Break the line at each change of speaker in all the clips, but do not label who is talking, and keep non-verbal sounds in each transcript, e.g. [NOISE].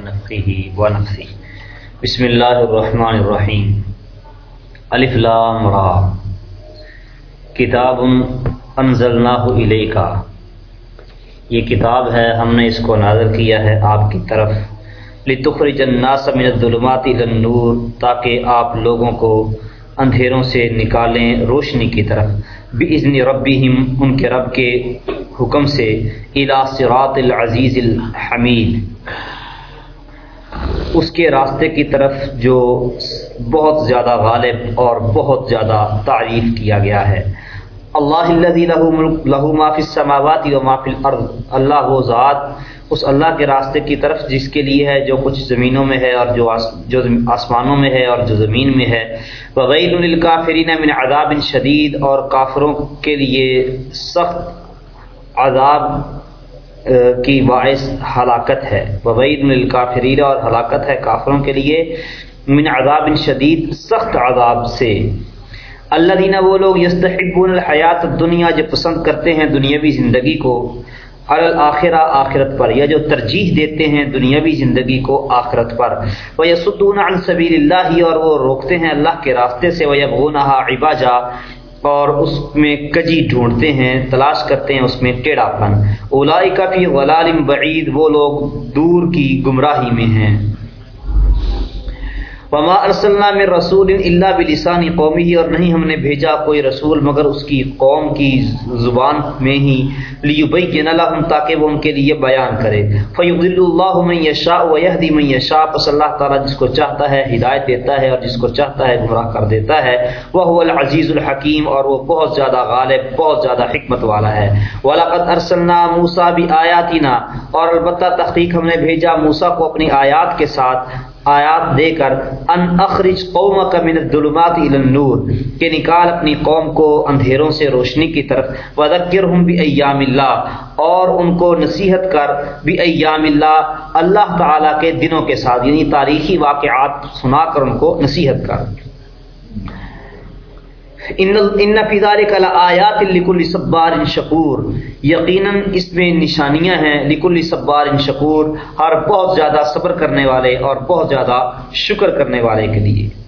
ونفخه ونفثه بسم اللہ الرحمن الرحیم الف لام را. کتاب انزلناہ الیکا یہ کتاب ہے، ہم نے اس کو نازل کیا ہے آپ کی طرف. لتخرج الناس من الظلمات الى النور، تاکہ آپ لوگوں کو اندھیروں سے نکالیں روشنی کی طرف. باذن ربہم ان کے رب کے حکم سے الى صراط العزیز الحمید. اس کے راستے کی طرف جو بہت زیادہ غالب اور بہت زیادہ تعریف کیا گیا ہے۔ اللہ لہو ما فی السماوات و ما فی الارض۔ اللہ وہ ذات اس اللہ کے راستے کی طرف جس کے لیے ہے، جو کچھ زمینوں میں ہے اور جو جو آسمانوں میں ہے اور جو زمین میں ہے۔ وغیر الکافرین من عذاب شدید اور کافروں کے لیے سخت عذاب کی باعث ہلاکت ہے۔ وبعید الکافرین اور ہلاکت ہے کافروں کے لیے۔ من عذاب شدید، سخت عذاب سے۔ اللہ دینا وہ لوگ یستحبون الحیات دنیا جو پسند کرتے ہیں دنیاوی زندگی کو الآخرہ آخرت پر، یا جو ترجیح دیتے ہیں دنیاوی زندگی کو، آخرت پر۔ وہ یسدون عن سبیل اللہ اور وہ روکتے ہیں اللہ کے راستے سے۔ وہ یبغونہا عباجا۔ اور اس میں کجی ڈھونڈتے ہیں، تلاش کرتے ہیں اس میں ٹیڑھا پن اولائی کا بھی غلالم بعید، وہ لوگ دور کی گمراہی میں ہیں۔ وما ارسلنا میں رسول اللہ بلسانی قومی ہی اور نہیں ہم نے بھیجا کوئی رسول مگر اس کی قوم کی زبان میں ہی لیبین لهم تاکہ وہ ان کے لیے بیان کرے۔ فیضل اللہ من یشاء ویہدی من یشاء پس اللہ تعالی جس کو چاہتا ہے ہدایت دیتا ہے اور جس کو چاہتا ہے گمراہ کر دیتا ہے۔ وہ العزیز الحکیم اور وہ بہت زیادہ غالب، بہت زیادہ حکمت والا ہے۔ ولقد ارسلنا موسی بآیاتنا اور البتہ تحقیق ہم نے بھیجا موسی کو اپنی آیات کے ساتھ۔ آیات دے کر، ان اخرج قوم کا من الظلمات الى النور کہ نکال اپنی قوم کو اندھیروں سے روشنی کی طرف، وذکرہم ایام اللہ اور ان کو نصیحت کر، بایام اللہ اللہ تعالیٰ کے دنوں کے ساتھ یعنی تاریخی واقعات سنا کر ان کو نصیحت کر۔ ان فی کلا آیات لکل صبار شکور. یقیناً اس میں نشانیاں ہیں لکل صبار شکور، ہر بہت زیادہ صبر کرنے والے اور بہت زیادہ شکر کرنے والے کے لیے۔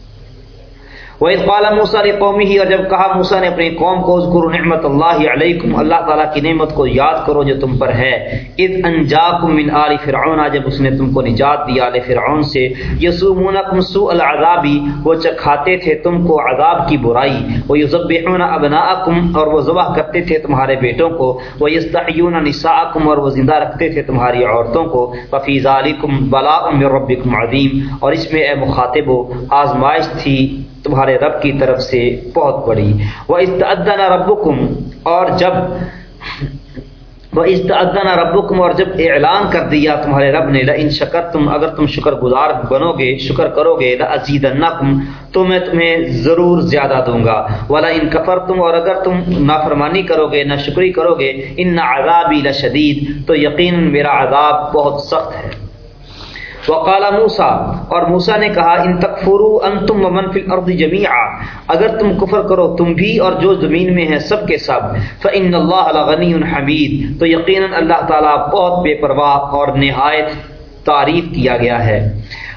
وہ اقبال موسا نے قومی ہی اور جب کہا موسا نے اپنی قوم کو ذکر نعمت اللہ علیکم، اللہ تعالیٰ کی نعمت کو یاد کرو جو تم پر ہے۔ اذ انجاکم من آل فرعون، جب اس نے تم کو نجات دیا آل فرعون سے یسومونکم سوء العذابی وہ چکھاتے تھے تم کو عذاب کی برائی۔ وہ یذبحون ابناءکم اور وہ ذبح کرتے تھے تمہارے بیٹوں کو۔ وہ یستحیون نساءکم اور وہ زندہ رکھتے تھے تمہاری عورتوں کو۔ وفی ذالکم بلاء من ربکم عظیم اور اس میں اے مخاطب آزمائش تھی تمہارے رب کی طرف سے بہت بڑی۔ وہ استعدن ربکم اور جب وہ استعدن ربکم اور جب اعلان کر دیا تمہارے رب نے ان شکر تم اگر تم شکر گزار بنو گے، شکر کرو گے لازیدنکم تو میں تمہیں ضرور زیادہ دوں گا۔ ولا ان کفر تم اور اگر تم نافرمانی کرو گے نہ شکری کرو گے، ان عذابی لشدید تو یقین میرا عذاب بہت سخت ہے۔ وقال موسا اور موسا نے کہا، ان تکفرو ان تم ومن فی الارض جميعا اگر تم کفر کرو، تم بھی اور جو زمین میں ہیں سب کے سب۔ فان اللہ لغنی حمید تو یقینا اللہ تعالی بہت بے پرواہ اور نہایت تعریف کیا گیا ہے۔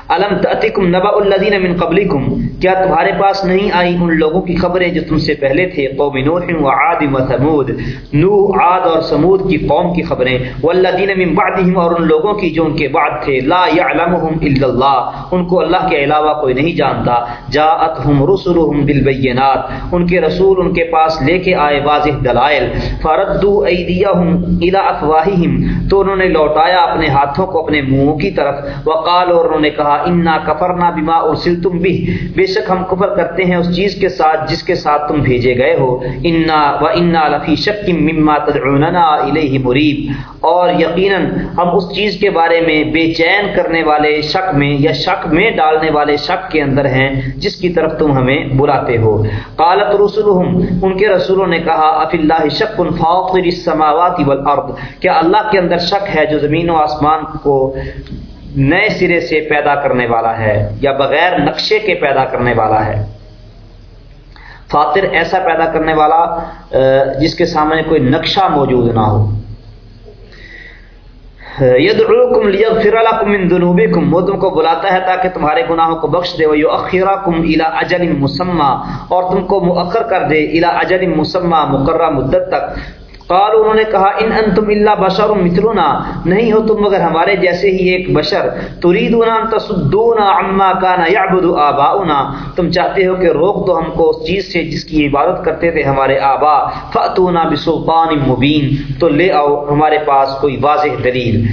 علم تأتکم نبأ الذین من قبلکم کیا تمہارے پاس نہیں آئی ان لوگوں کی خبریں جو تم سے پہلے تھے؟ قوم نوح و عاد و ثمود. نوح، عاد اور ثمود کی قوم کی خبریں. والذین من بعدہم اور ان لوگوں کی جو ان کے بعد تھے. لا يعلمهم الا اللہ. ان کو اللہ کے علاوہ کوئی نہیں جانتا. جاءتهم رسلهم بالبینات. ان کے رسول ان کے پاس لے کے آئے واضح دلائل. فردوا ایدیہم الى افواہہم. تو انہوں نے لوٹایا اپنے ہاتھوں کو اپنے منہوں کی طرف. وقال اور انہوں نے کہا، انا کفرنا بما ارسلتم به. بے شک ہم کفر کرتے ہیں اس چیز کے ساتھ جس کے ساتھ تم بھیجے گئے ہو۔ انا وانا لفی شک مما تدعوننا الیہ مریب اور یقینا ہم اس چیز کے بارے میں بے چین کرنے والے شک میں یا شک میں ڈالنے والے شک کے اندر ہیں جس کی طرف تم ہمیں بلاتے ہو۔ قالت رسلهم، ان کے رسولوں نے کہا اف اللہ شک فاطر السماوات والارض کیا اللہ کے اندر شک ہے جو زمین و آسمان کو نئے سرے سے پیدا کرنے والا ہے یا بغیر نقشے کے پیدا کرنے والا ہے۔ فاطر ایسا پیدا کرنے والا جس کے سامنے کوئی نقشہ موجود نہ ہو۔ یدعوکم لیغفر لکم من ذنوبکم، وہ تم کو بلاتا ہے تاکہ تمہارے گناہوں کو بخش دے، ویؤخرکم الی اجل مسمى اور تم کو مؤخر کر دے الی اجل مسمى مقررہ مدت تک۔ قال انہوں نے کہا، ان انتم الا بشر مثلنا، نہیں ہو تم مگر ہمارے جیسے ہی ایک بشر۔ تريدون ان تصدونا عما كان يعبد اباؤنا تم چاہتے ہو کہ روک دو ہم کو اس چیز سے جس کی عبادت کرتے تھے ہمارے آبا۔ فاتونا بسلطان مبین۔ تو لے آؤ ہمارے پاس کوئی واضح دلیل۔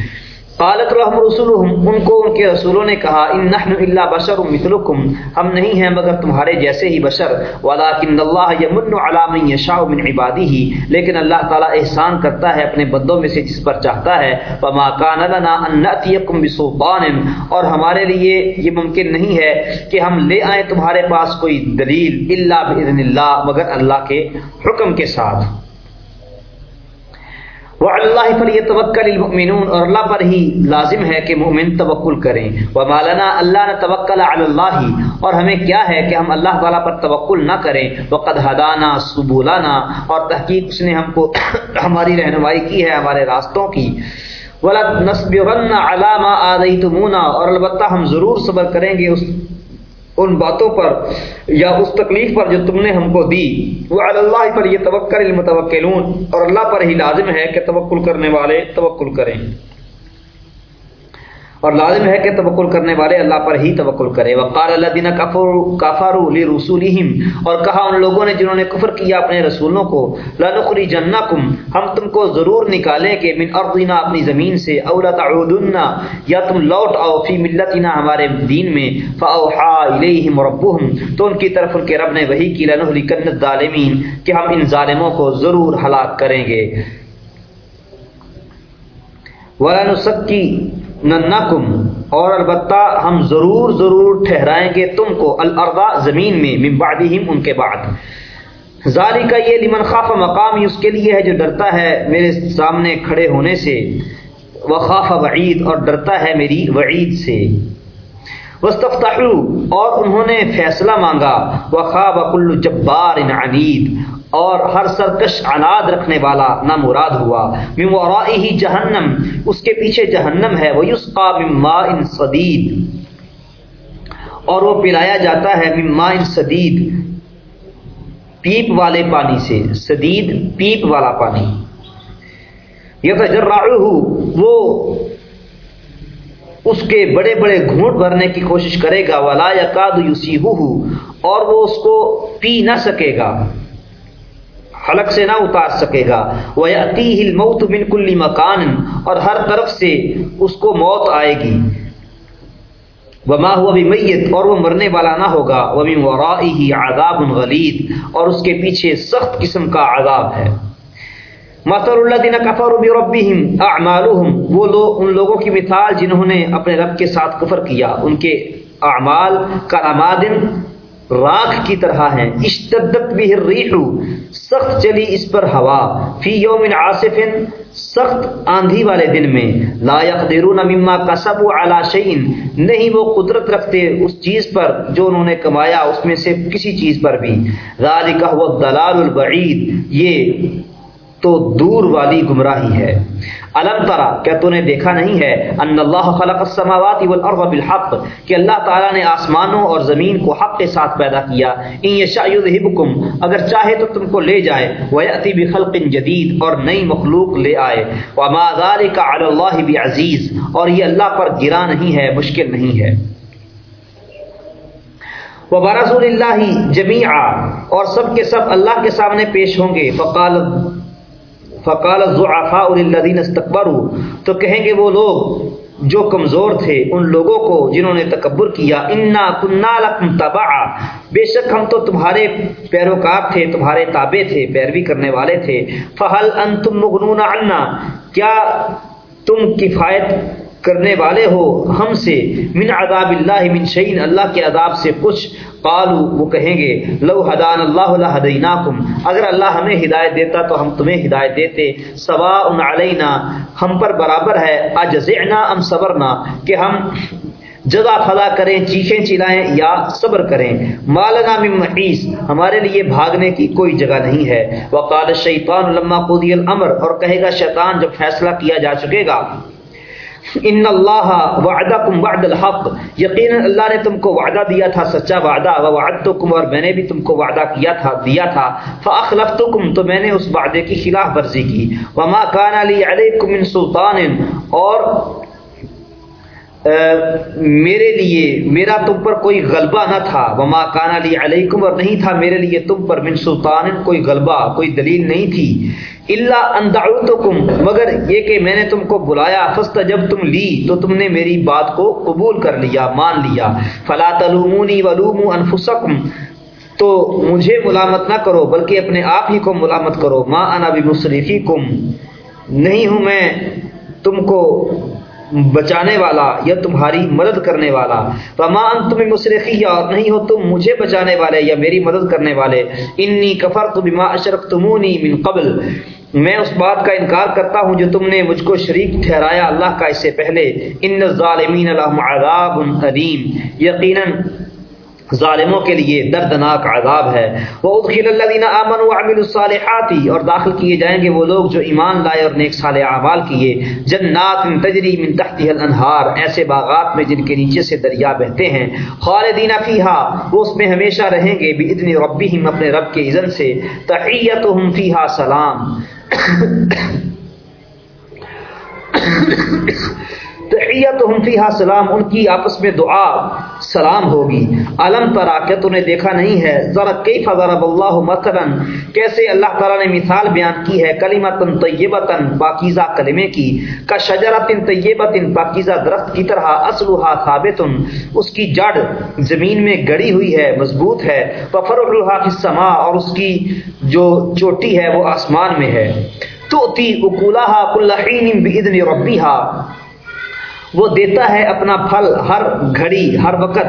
قالت لهم رسولهم ان کو ان کے رسولوں نے کہا، ان نحن الا بشر مثلكم ہم نہیں ہیں مگر تمہارے جیسے ہی بشر ولكن الله يمن على من يشاء من عباده، لیکن اللہ تعالی احسان کرتا ہے اپنے بندوں میں سے جس پر چاہتا ہے وما كان لنا ان ناتيكم بسلطان، اور ہمارے لیے یہ ممکن نہیں ہے کہ ہم لے آئیں تمہارے پاس کوئی دلیل الا باذن اللہ، مگر اللہ کے حکم کے ساتھ۔ اللہ پر یہ توکل المؤمنون. اور اللہ پر ہی لازم ہے کہ مومن توکل کریں. وہ مولانا اللہ نے توکل اللہ. اور ہمیں کیا ہے کہ ہم اللہ تعالیٰ پر توکل نہ کریں. وہ قد ہدانہ سبولانا اور تحقیق اس نے ہم کو [COUGHS] ہماری رہنمائی کی ہے، ہمارے راستوں کی. ولد نصب علامہ آدیتمونا اور البتہ ہم ضرور صبر کریں گے اس ان باتوں پر یا اس تکلیف پر جو تم نے ہم کو دی۔ وہ اللہ پر یہ توکل المتوکلون۔ اور اللہ پر ہی لازم ہے کہ توکل کرنے والے توکل کریں۔ اور لازم ہے کہ توکل کرنے والے اللہ پر ہی توکل کرے۔ وقال الذين كفروا كفروا لرسلهم اور کہا ان لوگوں نے جنہوں نے کفر کیا اپنے رسولوں کو لنخری لنخرجنكم ہم تم کو ضرور نکالیں گے من ارضنا اپنی زمین سے، او لتعودن، یا تم لوٹ آؤ فی ملتنا ہمارے دین میں فاوحى اليهم ربهم تو ان کی طرف ان کے رب نے وحی کی لنهلكن الظالمین، کہ ہم ان ظالموں کو ضرور ہلاک کریں گے۔ ولنسکی ننکم اور البتہ ہم ضرور ضرور ٹھہرائیں گے تم کو، الارضا، زمین میں، من بعدہم، ان کے بعد۔ ذالی کا یہ لمن خاف مقامی، اس کے لیے ہے جو ڈرتا ہے میرے سامنے کھڑے ہونے سے۔ وخاف وعید، اور ڈرتا ہے میری وعید سے۔ وستفتحوا اور انہوں نے فیصلہ مانگا۔ وخاب کل جبار عنید اور ہر سرکش عناد رکھنے والا نہ مراد ہوا۔ من جہنم، اس کے پیچھے جہنم ہے۔ وہ یسقا من ماء صدید۔ اور وہ پلایا جاتا ہے من ماء صدید، پیپ والے پانی سے۔ صدید، پیپ والا پانی۔ یتجرعه وہ اس کے بڑے بڑے گھونٹ بھرنے کی کوشش کرے گا۔ ولا یکاد یصیبه اور وہ اس کو پی نہ سکے گا۔ حلق سے نہ اتار سکے گا۔ وہ ہل موت بن کلی مکان اور ہر طرف سے اس کو موت آئے گی۔ وما ہوا بھی میت اور وہ مرنے والا نہ ہوگا۔ وہ بھی ورائی عذاب غلید اور اس کے پیچھے سخت قسم کا عذاب ہے۔ مثل اللہ دین کفر بربهم۔ اعمالهم وہ لوگ، ان لوگوں کی مثال جنہوں نے اپنے رب کے ساتھ کفر کیا۔ ان کے اعمال کرامادن راکھ کی طرح ہیں۔ اشتدت بھی الریح سخت چلی اس پر ہوا۔ فی یوم عاصف، سخت آندھی والے دن میں۔ لا یقدرون مما کسبوا علی شیء، نہیں وہ قدرت رکھتے اس چیز پر جو انہوں نے کمایا، اس میں سے کسی چیز پر بھی۔ ذالک هو الضلال البعید۔ یہ تو دور والی گمراہی ہے۔ علم ترا، کیا تو نے دیکھا نہیں ہے؟ ان اللہ خلق السماوات والارض بالحق، کہ اللہ تعالی نے آسمانوں اور زمین کو حق کے ساتھ پیدا کیا۔ ان یشاء یذهبکم اگر چاہے تو تم کو لے جائے ویاتی بخلق جدید، اور نئی مخلوق لے آئے۔ وما ذلك علی اللہ بعزیز، اور یہ اللہ پر گرا نہیں ہے، مشکل نہیں ہے۔ وبرسول اللہ جميعا اور سب کے سب اللہ کے سامنے پیش ہوں گے۔ فقال فقال الضعفاء للذين استكبروا تو کہیں گے وہ لوگ جو کمزور تھے ان لوگوں کو جنہوں نے تکبر کیا، انا کنا لکم تبع بے شک ہم تو تمہارے پیروکار تھے، تمہارے تابع تھے، پیروی کرنے والے تھے۔ فهل انتم مغنون عنا۔ کیا تم کفایت کرنے والے ہو ہم سے، من عذاب اللہ من شعین اللہ کے عذاب سے کچھ۔ قالو وہ کہیں گے، لو حدان اللہ لہدیناکم۔ اگر اللہ ہمیں ہدایت دیتا تو ہم تمہیں ہدایت دیتے۔ سواء علینا، ہم پر برابر ہے۔ اجزعنا ام صبرنا، کہ ہم جزا فضا کریں، چیخیں چلائیں یا صبر کریں۔ مالنا من محیث ہمارے لیے بھاگنے کی کوئی جگہ نہیں ہے۔ وقال الشیطان لما قضی الامر، اور کہے گا شیطان جب فیصلہ کیا جا چکے گا۔ ان اللہ وعدہ کم وعد الحق. یقینا اللہ نے تم کو وعدہ دیا تھا، سچا وعدہ. و وعد اور میں نے بھی تم کو وعدہ کیا تھا، دیا تھا. فاخلفت کم تو میں نے اس وعدے کی خلاف ورزی کی. وما کان علی علیکم من سلطان. اور میرے لیے میرا تم پر کوئی غلبہ نہ تھا۔ وما کان علی علیکم اور نہیں تھا میرے لیے تم پر من سلطان کوئی غلبہ، کوئی دلیل نہیں تھی۔ اللہ اندعوتکم مگر یہ کہ میں نے تم کو بلایا۔ فست جب تم لی تو تم نے میری بات کو قبول کر لیا، مان لیا۔ فلا تلومونی ولوموا انفسکم تو مجھے ملامت نہ کرو، بلکہ اپنے آپ ہی کو ملامت کرو۔ ما انا بمصرفیکم نہیں ہوں میں تم کو بچانے والا یا تمہاری مدد کرنے والا۔ رمان تم مصرخی اور نہیں ہو تم مجھے بچانے والے یا میری مدد کرنے والے۔ انی کفر تو بما اشرف تمونی من قبل۔ میں اس بات کا انکار کرتا ہوں جو تم نے مجھ کو شریک ٹھہرایا اللہ کا اس سے پہلے۔ ان ظالمین عذاب علیم یقیناً ظالموں کے لیے دردناک عذاب ہے۔ وہ ادخل الذین آمنوا وعملوا الصالحات اور داخل کیے جائیں گے وہ لوگ جو ایمان لائے اور نیک صالح اعمال کیے۔ جنات من تجری من تحتها الانہار، ایسے باغات میں جن کے نیچے سے دریا بہتے ہیں۔ خالدین فیہا، وہ اس میں ہمیشہ رہیں گے۔ باذن ربہم اپنے رب کے اذن سے۔ تحیتهم فیہا سلام۔ تحیتهم فیہا سلام، ان کی آپس میں دعا۔ سلام ہوگی۔ علم ترا کیا تو نے دیکھا نہیں ہے۔ ذرا کیف ضرب اللہ مثلا؟ کیسے اللہ تعالی نے مثال بیان کی ہے کلمۃ طیبۃ پاکیزہ کلمے کی۔ کا شجرۃ طیبۃ پاکیزہ درخت کی طرح اصلها ثابت اس کی جڑ زمین میں گڑی ہوئی ہے، مضبوط ہے۔ وفرعها فی السماء، اور اس کی جو چوٹی ہے وہ آسمان میں ہے۔ تؤتی اکلها كل حين باذن ربها۔ وہ دیتا ہے اپنا پھل ہر گھڑی، ہر وقت۔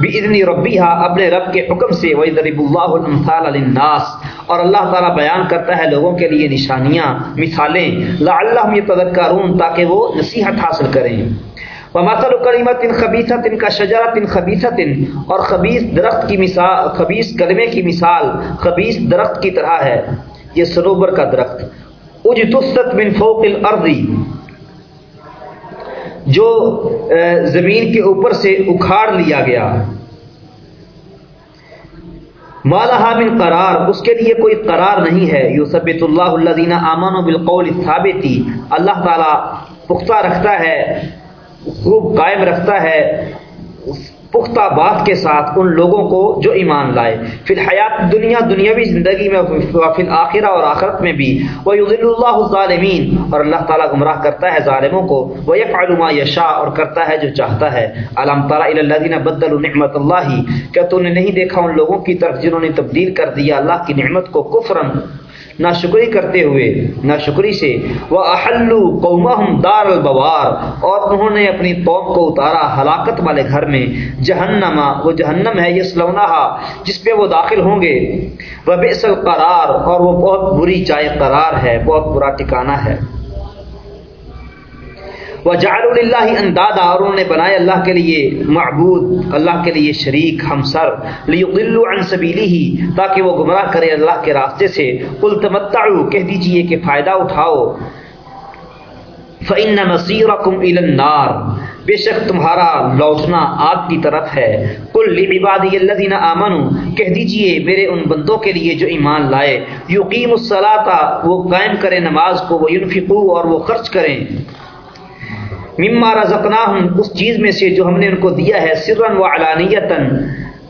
بھی ربی اپنے رب کے حکم سے۔ وہی ضریب اللہ الناس اور اللہ تعالیٰ بیان کرتا ہے لوگوں کے لیے نشانیاں، مثالیں۔ لا اللہ تاکہ وہ نصیحت حاصل کریں۔ ومثل کریمت ان خبیصت ان کا شجرت ان خبیصت ان اور خبیص درخت کی مثال خبیص کلمے کی مثال خبیص درخت کی طرح ہے۔ یہ سروبر کا درخت۔ اجتست من فوق الارضی جو زمین کے اوپر سے اکھاڑ لیا گیا۔ مالہ من قرار، اس کے لیے کوئی قرار نہیں ہے۔ یوسبت اللہ اللہ دینا امن و بالقول ثابتی اللہ تعالیٰ پختہ رکھتا ہے، خوب قائم رکھتا ہے۔ پختہ بات کے ساتھ ان لوگوں کو جو ایمان لائے۔ پھر حیات دنیا، دنیاوی زندگی میں پھر آخرہ اور آخرت میں بھی۔ وہ اللہ ظالمین اور اللہ تعالیٰ گمراہ کرتا ہے ظالموں کو۔ وہ یہ فعلما یشا اور کرتا ہے جو چاہتا ہے۔ علام تعالیٰ اللہ بدل نعمت اللہ کیا تو نے نہیں دیکھا ان لوگوں کی طرف جنہوں نے تبدیل کر دیا اللہ کی نعمت کو کفرن ناشکری کرتے ہوئے، ناشکری سے وہ احلو قوم دار البوار، اور انہوں نے اپنی قوم کو اتارا ہلاکت والے گھر میں جہنما وہ جہنم ہے یہ جس پہ وہ داخل ہوں گے۔ وہ بیسل قرار اور وہ بہت بری چائے قرار ہے، بہت برا ٹکانا ہے۔ وہ اللہ اندادا، اور انہوں نے بنائے اللہ کے لیے معبود، اللہ کے لیے شریک ہم سر عن سبیلی ہی تاکہ وہ گمراہ کرے اللہ کے راستے سے۔ التمتعو کہہ دیجیے کہ فائدہ اٹھاؤ۔ فَإِنَّ مَصِيرَكُمْ إِلَى النَّارِ۔ بے شک تمہارا لوٹنا آگ کی طرف ہے۔ کل لعبادی الذین آمنوا، کہہ دیجیے میرے ان بندوں کے لیے جو ایمان لائے۔ یقیم الصلاۃ، وہ قائم کریں نماز کو وہ ينفقوا اور وہ خرچ کریں۔ مما رزقناہم، اس چیز میں سے جو ہم نے ان کو دیا ہے سرن و علانیتن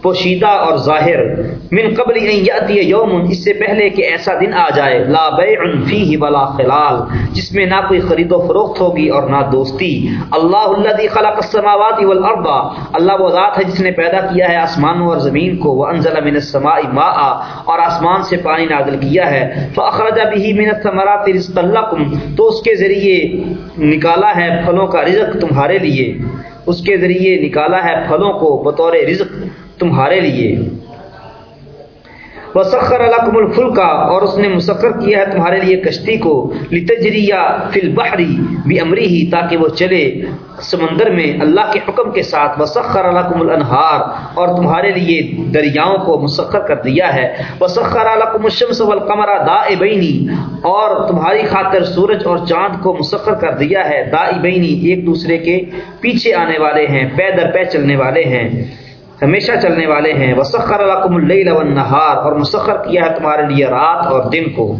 پوشیدہ اور ظاہر، من قبل ان یاتی یوم، اس سے پہلے کہ ایسا دن آ جائے، لا بیع فیہ ولا خلال، جس میں نہ کوئی خرید و فروخت ہوگی اور نہ دوستی۔ اللہ الذي خلق السماوات والارض، اللہ وہ ذات ہے جس نے پیدا کیا ہے آسمانوں اور زمین کو، وانزل من السماء ماء، اور آسمان سے پانی نازل کیا ہے۔ فاخرج به من الثمرات رزقا لكم تو اس کے ذریعے نکالا ہے پھلوں کا رزق تمہارے لیے۔ اس کے ذریعے نکالا ہے پھلوں کو بطور رزق۔ تمہارے لیے۔ وسخر لکم الفلکا اور اس نے مسخر کیا ہے تمہارے لیے کشتی کو۔ لتجریہ فی البحری بھی امری ہی تاکہ وہ چلے سمندر میں اللہ کے حکم کے ساتھ۔ وسخر لکم الانہار اور تمہارے لیے دریاؤں کو مسخر کر دیا ہے۔ وسخر لکم الشمس والقمر دائبینی اور تمہاری خاطر سورج اور چاند کو مسخر کر دیا ہے۔ دائبینی، ایک دوسرے کے پیچھے آنے والے ہیں، پے در پے چلنے والے ہیں۔ ہمیشہ چلنے والے ہیں۔ وسخر لکم اللیل اور مسخر کیا ہے تمہارے لیے رات اور دن کو۔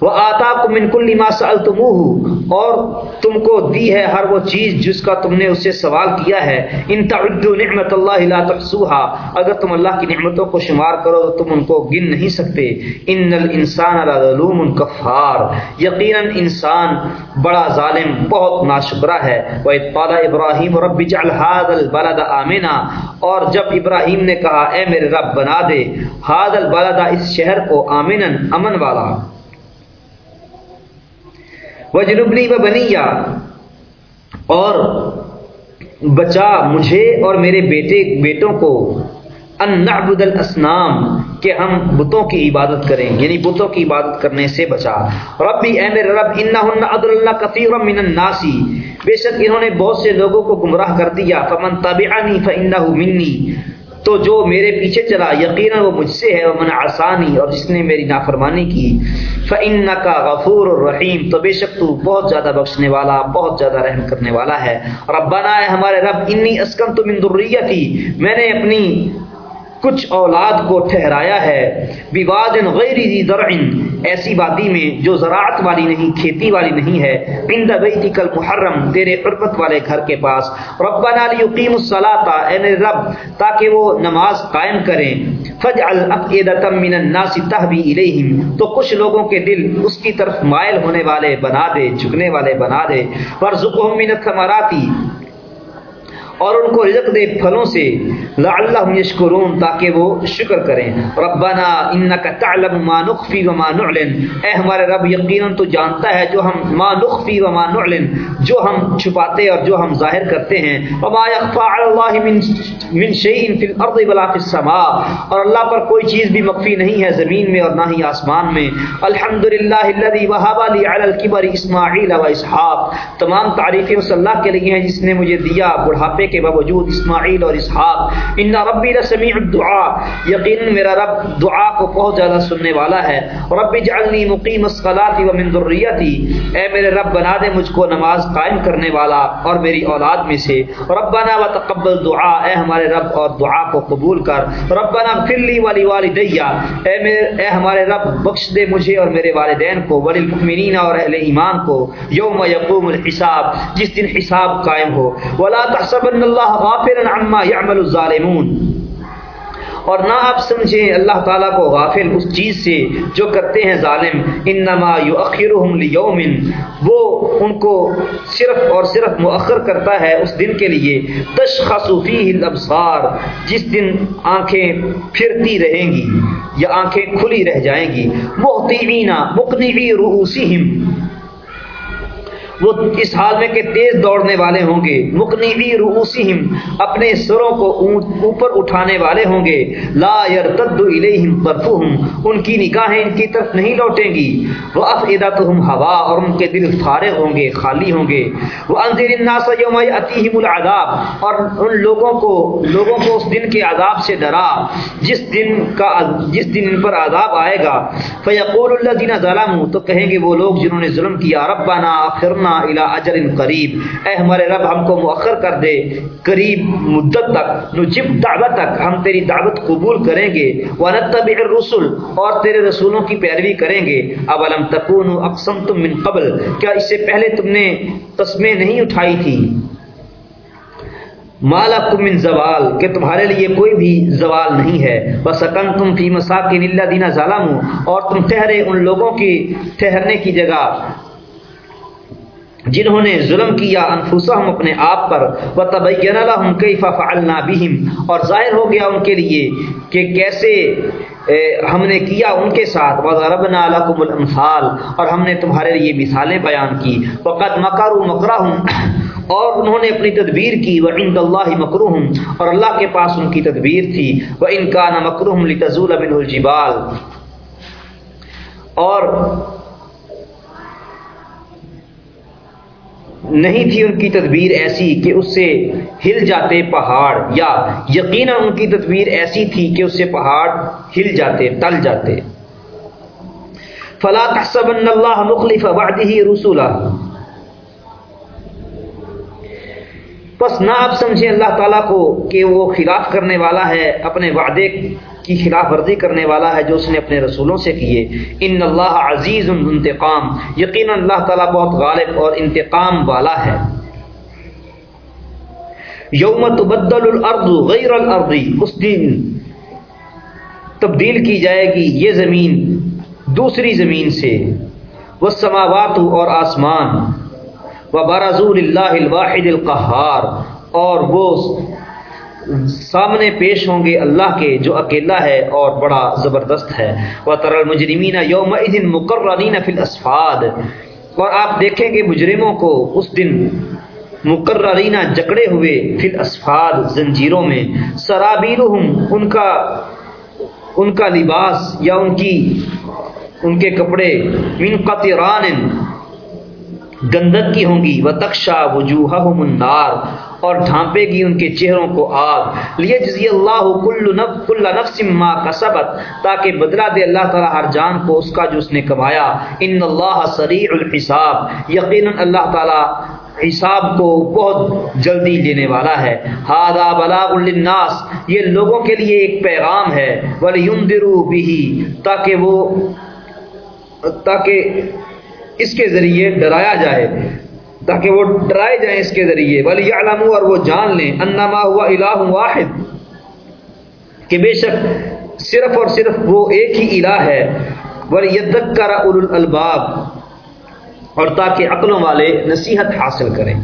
وہ آتا کو منکل ما سألتموه اور تم کو دی ہے ہر وہ چیز جس کا تم نے اس سے سوال کیا ہے۔ ان تعدوا نعمت اللہ لا تحصوها اگر تم اللہ کی نعمتوں کو شمار کرو تو تم ان کو گن نہیں سکتے۔ ان الانسان لظلوم کفار، یقینا انسان بڑا ظالم، بہت ناشکرا ہے۔ وہ قال ابراہیم رب اجعل هذا البلد آمنا، اور جب ابراہیم نے کہا، اے میرے رب، بنا دے، هذا البلد اس شہر کو آمنا، امن والا۔ وجنبنی و بنیا اور بچا مجھے اور میرے بیٹے بیٹوں کو ان نعبد الاسنام، کہ ہم بتوں کی عبادت کریں یعنی بتوں کی عبادت کرنے سے بچا۔ ربی، اے میرے رب، انہن عدل اللہ کثیر من الناس۔ بے شک انہوں نے بہت سے لوگوں کو گمراہ کر دیا۔ فمن تبعنی فانه منی تو جو میرے پیچھے چلا، یقینا وہ مجھ سے ہے، وہ من آسانی اور جس نے میری نافرمانی کی۔ فن کا غفور الرحیم تو بے شک تو بہت زیادہ بخشنے والا، بہت زیادہ رحم کرنے والا ہے۔ ربنا ہے ہمارے رب، انی اسکن تو من ذریتی، میں نے اپنی کچھ اولاد کو ٹھہرایا ہے۔ بواد غیر ذی زرع ایسی وادی میں جو زراعت والی نہیں، کھیتی والی نہیں ہے۔ عند بیتک المحرم، تیرے حرمت والے گھر کے پاس۔ ربنا لیقیم الصلاۃ اے میرے رب، تاکہ وہ نماز قائم کریں۔ فجعل افئدۃ من الناس تهوی الیہم تو کچھ لوگوں کے دل اس کی طرف مائل ہونے والے بنا دے، جھکنے والے بنا دے۔ ورزقهم من الثمرات اور ان کو رزق دے پھلوں سے لعلہم یشکرون تاکہ وہ شکر کریں۔ ربنا انک تعلم ما نخفی وما نعلن۔ اے ہمارے رب، یقینا تو جانتا ہے جو ہم ما نخفی وما نعلن، جو ہم چھپاتے اور جو ہم ظاہر کرتے ہیں۔ وما يخفى على الله من من شيء في الارض ولا في السماء۔ اور اللہ پر کوئی چیز بھی مخفی نہیں ہے زمین میں اور نہ ہی آسمان میں۔ الحمدللہ الذي وهب لي على الكبر اسماعیل و اسحاق۔ تمام تعریفیں اس اللہ کے لیے ہیں جس نے مجھے دیا، بڑھاپے ہونے کے باوجود اسماعیل اور اسحاق، ان ربی لسمیع الدعاء یقینا میرا رب دعا کو بہت زیادہ سننے والا ہے۔ رب اجعلنی مقیم الصلاۃ ومن ذریتی۔ اے میرے رب، بنا دے مجھ کو نماز قائم کرنے والا اور میری اولاد میں سے۔ ربنا وتقبل دعاء اے ہمارے رب، اور دعا کو قبول کر۔ ربنا اغفر لی ولی والدیا اے میرے، اے ہمارے رب، بخش دے مجھے اور میرے والدین کو، وللمؤمنین اور اہل ایمان کو۔ یوم یقوم الحساب، جس دن حساب قائم ہو۔ ولا تحسبن ان اللہ غافل عما يعمل الظالمون۔ اور نہ آپ سمجھیں اللہ تعالیٰ کو غافل اس چیز سے جو کرتے ہیں ظالم۔ انما یؤخرهم لیوم۔ وہ ان کو صرف اور صرف مؤخر کرتا ہے اس دن کے لیے۔ تشخص فیہ الابصار۔ جس دن آنکھیں پھرتی رہیں گی یا آنکھیں کھلی رہ جائیں گی۔ محتعین مقنعی رؤوسہم۔ وہ اس حال میں کہ تیز دوڑنے والے ہوں گے۔ مقنعی رؤوسہم اپنے سروں کو اوپر اٹھانے والے ہوں گے۔ لا يرتد الیہم طرفہم، ان کی نگاہیں ان کی طرف نہیں لوٹیں گی۔ وہ وافئدتہم ہوا، اور ان کے دل فارغ ہوں گے، خالی ہوں گے۔ وانذر الناس یوم یاتیہم العذاب، اور ان لوگوں کو لوگوں کو اس دن کے عذاب سے ڈرا۔ جس دن کا جس دن ان پر عذاب آئے گا۔ فیقول الذین ظلموا، تو کہیں گے وہ لوگ جنہوں نے ظلم کیا، ربنا اخرنا الى اجل قریب اے ہمارے رب، ہم کو مؤخر کر دے۔ قریب مدت تک نجب دعوت تک ہم تیری دعوت قبول کریں گے۔ ونتبع الرسل، اور تیرے رسولوں کی پیروی کریں گے۔ اولم تکونوا اقسمتم من قبل؟ کیا اس سے پہلے تم نے قسمیں نہیں اٹھائی تھی؟ مالکم من زوال، کہ تمہارے لیے کوئی بھی زوال نہیں ہے۔ وسکن تم فی مساکن اللہ دینا ظالم اور تم ٹھہرے ان لوگوں کی، ٹھہرنے کی جگہ۔ جنہوں نے ظلم کیا انفسہم اپنے آپ پر وتبین لهم کیف فعلنا بهم۔ اور ظاہر ہو گیا ان کے لیے کہ کیسے ہم نے کیا ان کے ساتھ۔ وضربنا لكم الامثال اور ہم نے تمہارے لیے مثالیں بیان کی۔ وقد مکروا مکرهم اور انہوں نے اپنی تدبیر کی۔ وہ ان اللہ مکروہم اور اللہ کے پاس ان کی تدبیر تھی۔ وہ ان کا نہ مکروہم لتزول الجبال۔ اور نہیں تھی ان کی تدبیر ایسی کہ اس سے ہل جاتے پہاڑ، یا یقیناً ان کی تدبیر ایسی تھی کہ اس سے پہاڑ ہل جاتے ٹل جاتے۔ فلا تحسبن اللہ مخلف وعده رسولا۔ پس نہ آپ سمجھیں اللہ تعالیٰ کو کہ وہ خلاف کرنے والا ہے اپنے وعدے کی خلاف ورزی کرنے والا ہے جو اس نے اپنے رسولوں سے کیے۔ ان اللہ عزیز انتقام یقینا اللہ تعالیٰ بہت غالب اور انتقام والا ہے۔ یوم تبدل الارض غیر الارض۔ اس دن تبدیل کی جائے گی یہ زمین دوسری زمین سے۔ وہ سماوات اور آسمان۔ و برضول اللہ الواحد القہار۔ اور وہ سامنے پیش ہوں گے اللہ کے جو اکیلا ہے اور بڑا زبردست ہے۔ وہ ترل مجرمین یوم مقررین فی اسفاد اور آپ دیکھیں گے مجرموں کو اس دن مقررینہ جکڑے ہوئے فی اسفاد زنجیروں میں۔ سرابیرہم ان کا ان کا لباس یا ان کی، ان کے کپڑے۔ من قطران گندک کی ہوں گی۔ وہ تکشا وجوہ النار۔ اور ڈھانپے گی ان کے چہروں کو آگ۔ لیے جزی اللہ کل نف، کل نفس ما کسبت، تاکہ بدلا دے اللہ تعالی ہر جان کو اس کا جو اس نے کمایا۔ ان اللہ سریع الحساب۔ یقینا اللہ تعالی حساب کو بہت جلدی لینے والا ہے۔ ہادا بلاغ للناس۔ یہ لوگوں کے لیے ایک پیغام ہے۔ ولیندرو بھی تاکہ وہ، تاکہ اس کے ذریعے ڈرایا جائے۔ تاکہ وہ ڈرائے جائیں اس کے ذریعے۔ ولی علم اور وہ جان لیں، انما ہوا الہ واحد۔ کہ بے شک صرف اور صرف وہ ایک ہی الہ ہے۔ ولی یدکر اول الباب اور تاکہ عقلوں والے نصیحت حاصل کریں۔